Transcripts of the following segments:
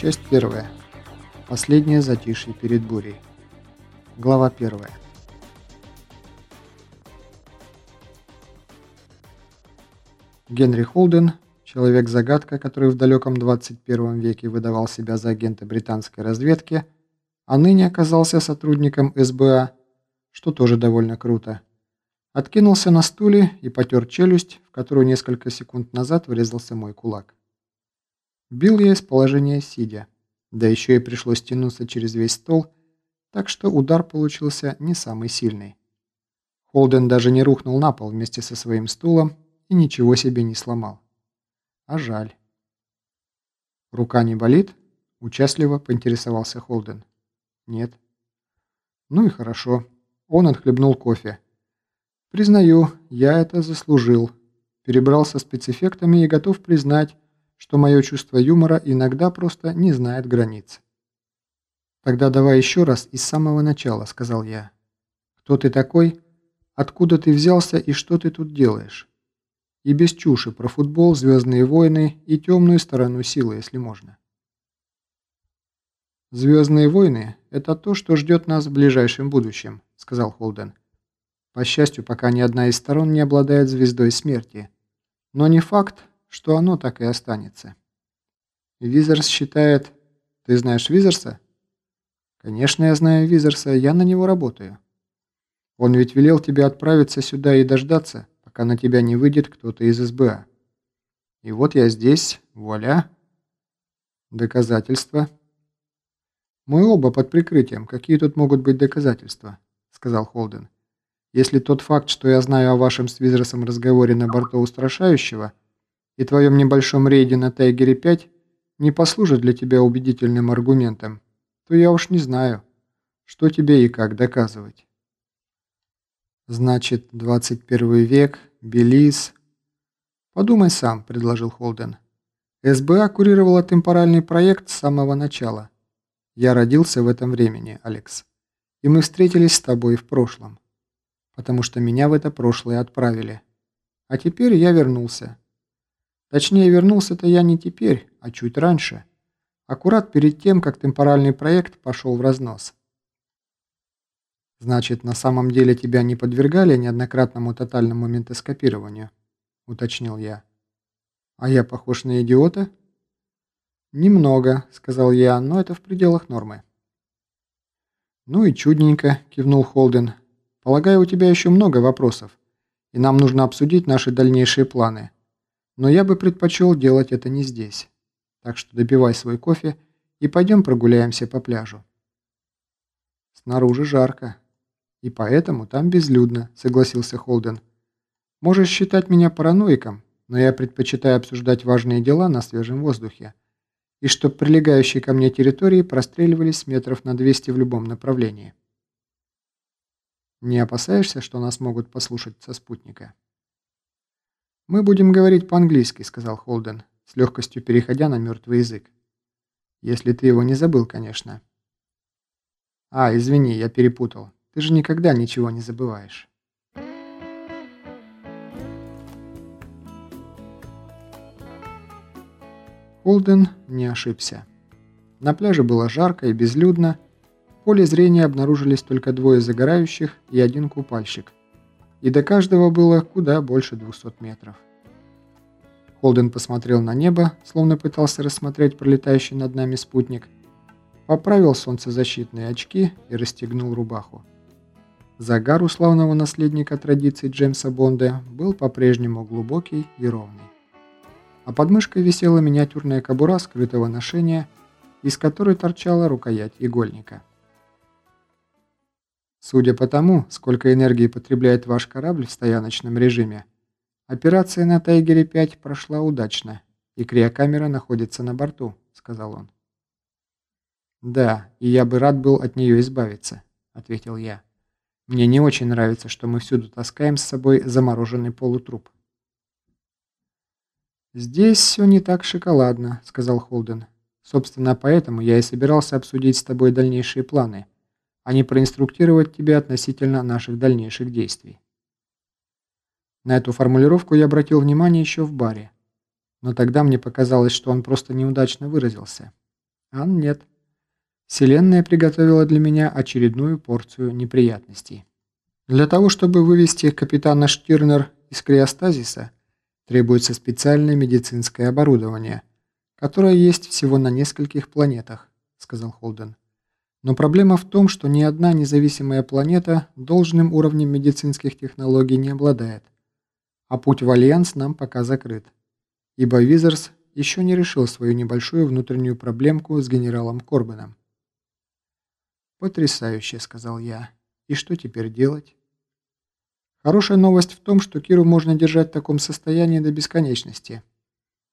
Часть первая. Последнее затишье перед бурей. Глава первая. Генри Холден, человек-загадка, который в далеком 21 веке выдавал себя за агента британской разведки, а ныне оказался сотрудником СБА, что тоже довольно круто, откинулся на стуле и потер челюсть, в которую несколько секунд назад врезался мой кулак. Бил я из положения сидя, да еще и пришлось тянуться через весь стол, так что удар получился не самый сильный. Холден даже не рухнул на пол вместе со своим стулом и ничего себе не сломал. А жаль. «Рука не болит?» – участливо поинтересовался Холден. «Нет». «Ну и хорошо». Он отхлебнул кофе. «Признаю, я это заслужил. Перебрался спецэффектами и готов признать, что мое чувство юмора иногда просто не знает границ. «Тогда давай еще раз из самого начала», — сказал я. «Кто ты такой? Откуда ты взялся и что ты тут делаешь?» И без чуши про футбол, звездные войны и темную сторону силы, если можно. «Звездные войны — это то, что ждет нас в ближайшем будущем», — сказал Холден. «По счастью, пока ни одна из сторон не обладает звездой смерти. Но не факт, что оно так и останется. Визерс считает... Ты знаешь Визерса? Конечно, я знаю Визерса, я на него работаю. Он ведь велел тебе отправиться сюда и дождаться, пока на тебя не выйдет кто-то из СБА. И вот я здесь, вуаля. Доказательства. Мы оба под прикрытием. Какие тут могут быть доказательства? Сказал Холден. Если тот факт, что я знаю о вашем с Визерсом разговоре на борту устрашающего – и твоем небольшом рейде на Тайгере-5 не послужит для тебя убедительным аргументом, то я уж не знаю, что тебе и как доказывать. Значит, 21 век, Белиз... Подумай сам, предложил Холден. СБА курировала темпоральный проект с самого начала. Я родился в этом времени, Алекс. И мы встретились с тобой в прошлом. Потому что меня в это прошлое отправили. А теперь я вернулся. Точнее, вернулся-то я не теперь, а чуть раньше. Аккурат перед тем, как темпоральный проект пошел в разнос. «Значит, на самом деле тебя не подвергали неоднократному тотальному ментоскопированию?» – уточнил я. «А я похож на идиота?» «Немного», – сказал я, – «но это в пределах нормы». «Ну и чудненько», – кивнул Холден. «Полагаю, у тебя еще много вопросов, и нам нужно обсудить наши дальнейшие планы». Но я бы предпочел делать это не здесь. Так что допивай свой кофе и пойдем прогуляемся по пляжу. Снаружи жарко. И поэтому там безлюдно, согласился Холден. Можешь считать меня параноиком, но я предпочитаю обсуждать важные дела на свежем воздухе. И чтоб прилегающие ко мне территории простреливались метров на 200 в любом направлении. Не опасаешься, что нас могут послушать со спутника? «Мы будем говорить по-английски», — сказал Холден, с легкостью переходя на мертвый язык. «Если ты его не забыл, конечно». «А, извини, я перепутал. Ты же никогда ничего не забываешь». Холден не ошибся. На пляже было жарко и безлюдно. В поле зрения обнаружились только двое загорающих и один купальщик и до каждого было куда больше 200 метров. Холден посмотрел на небо, словно пытался рассмотреть пролетающий над нами спутник, поправил солнцезащитные очки и расстегнул рубаху. Загар у славного наследника традиций Джеймса Бонда был по-прежнему глубокий и ровный. А под мышкой висела миниатюрная кобура скрытого ношения, из которой торчала рукоять игольника. Судя по тому, сколько энергии потребляет ваш корабль в стояночном режиме, операция на Тайгере-5 прошла удачно, и криокамера находится на борту, сказал он. Да, и я бы рад был от нее избавиться, ответил я. Мне не очень нравится, что мы всюду таскаем с собой замороженный полутруп. «Здесь все не так шоколадно», — сказал Холден. «Собственно, поэтому я и собирался обсудить с тобой дальнейшие планы» а не проинструктировать тебя относительно наших дальнейших действий. На эту формулировку я обратил внимание еще в баре, но тогда мне показалось, что он просто неудачно выразился. А нет. Вселенная приготовила для меня очередную порцию неприятностей. Для того, чтобы вывести капитана Штирнер из криостазиса, требуется специальное медицинское оборудование, которое есть всего на нескольких планетах, сказал Холден. Но проблема в том, что ни одна независимая планета должным уровнем медицинских технологий не обладает. А путь в Альянс нам пока закрыт, ибо Визерс еще не решил свою небольшую внутреннюю проблемку с генералом Корбаном. «Потрясающе», — сказал я. «И что теперь делать?» «Хорошая новость в том, что Киру можно держать в таком состоянии до бесконечности.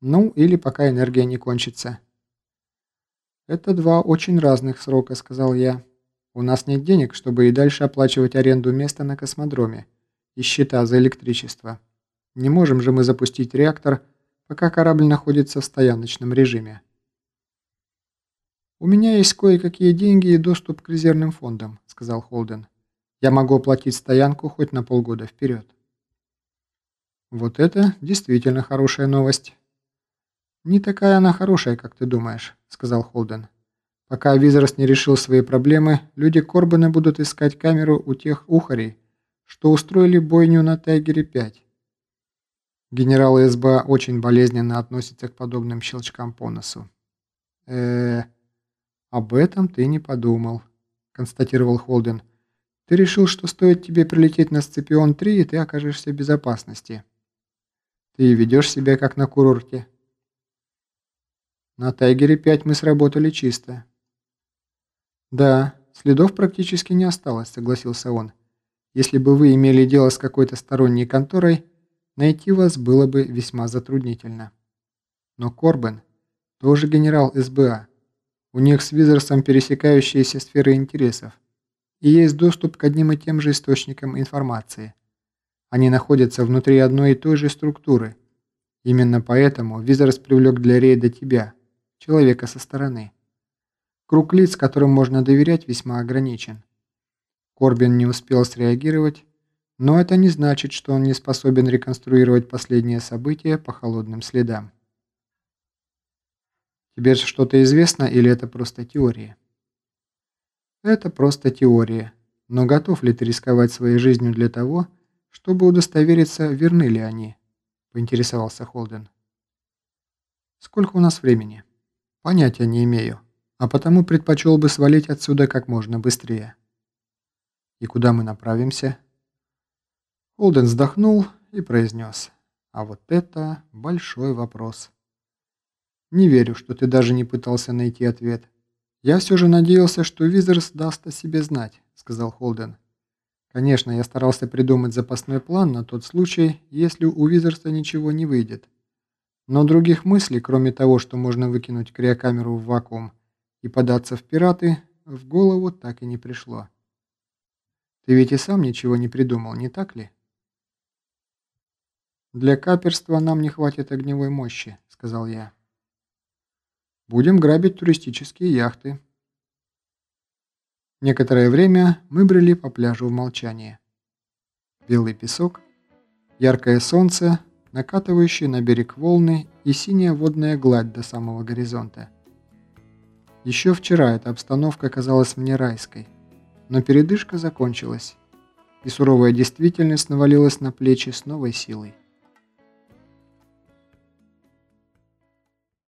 Ну, или пока энергия не кончится». «Это два очень разных срока», — сказал я. «У нас нет денег, чтобы и дальше оплачивать аренду места на космодроме и счета за электричество. Не можем же мы запустить реактор, пока корабль находится в стояночном режиме». «У меня есть кое-какие деньги и доступ к резервным фондам», — сказал Холден. «Я могу оплатить стоянку хоть на полгода вперед». «Вот это действительно хорошая новость». «Не такая она хорошая, как ты думаешь», — сказал Холден. «Пока Визерс не решил свои проблемы, люди Корбана будут искать камеру у тех ухарей, что устроили бойню на Тайгере-5». Генерал СБА очень болезненно относится к подобным щелчкам по носу. э «Об этом ты не подумал», — констатировал Холден. «Ты решил, что стоит тебе прилететь на Сципион-3, и ты окажешься в безопасности. Ты ведешь себя как на курорте». «На Тайгере-5 мы сработали чисто». «Да, следов практически не осталось», — согласился он. «Если бы вы имели дело с какой-то сторонней конторой, найти вас было бы весьма затруднительно. Но Корбен тоже генерал СБА». У них с Визерсом пересекающиеся сферы интересов, и есть доступ к одним и тем же источникам информации. Они находятся внутри одной и той же структуры. Именно поэтому Визерс привлек для рейда тебя, человека со стороны. Круг лиц, которым можно доверять, весьма ограничен. Корбин не успел среагировать, но это не значит, что он не способен реконструировать последние события по холодным следам. Тебе что-то известно или это просто теория? Это просто теория. Но готов ли ты рисковать своей жизнью для того, чтобы удостовериться, верны ли они? Поинтересовался Холден. Сколько у нас времени? Понятия не имею, а потому предпочел бы свалить отсюда как можно быстрее. И куда мы направимся? Холден вздохнул и произнес. А вот это большой вопрос. Не верю, что ты даже не пытался найти ответ. Я все же надеялся, что Визерс даст о себе знать, сказал Холден. Конечно, я старался придумать запасной план на тот случай, если у Визерса ничего не выйдет. Но других мыслей, кроме того, что можно выкинуть криокамеру в вакуум и податься в пираты, в голову так и не пришло. Ты ведь и сам ничего не придумал, не так ли? «Для каперства нам не хватит огневой мощи», — сказал я. Будем грабить туристические яхты. Некоторое время мы брели по пляжу в молчании. Белый песок, яркое солнце, накатывающие на берег волны и синяя водная гладь до самого горизонта. Еще вчера эта обстановка казалась мне райской, но передышка закончилась, и суровая действительность навалилась на плечи с новой силой.